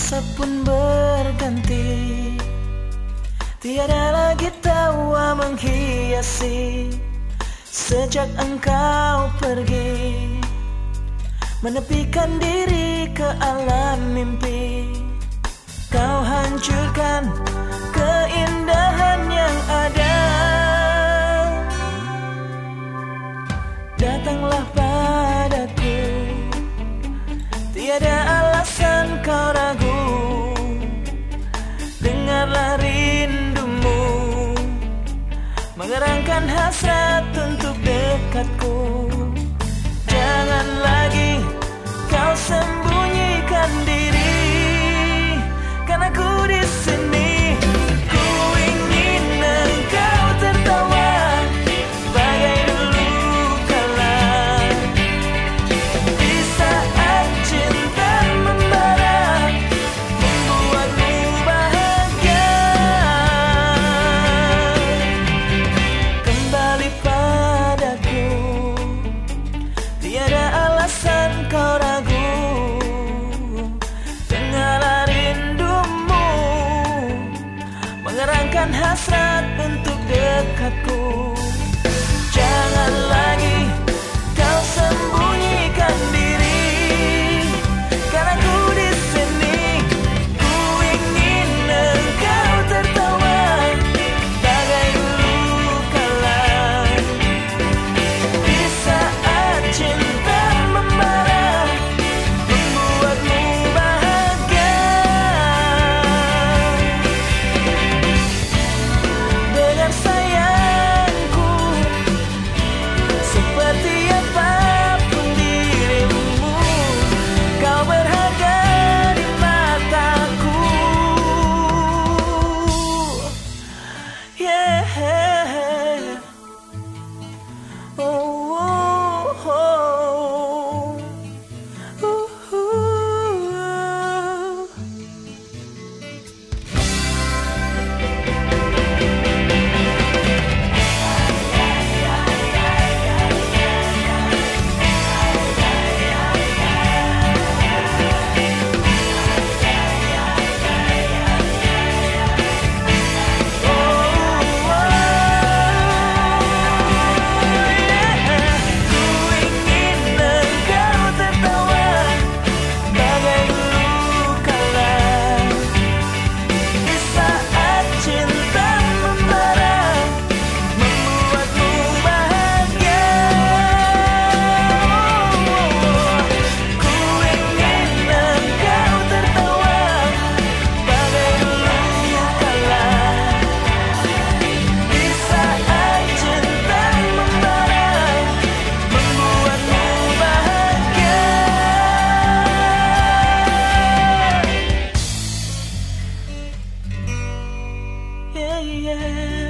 Masa pun berganti. Tiada lagi tawa menghiasi Sejak engkau pergi. Menepikan diri ke alam mimpi. Kau hancurkan ke hasrat untuk dekatku. Mengerangkan hasrat untuk dekatku. Janganlah end.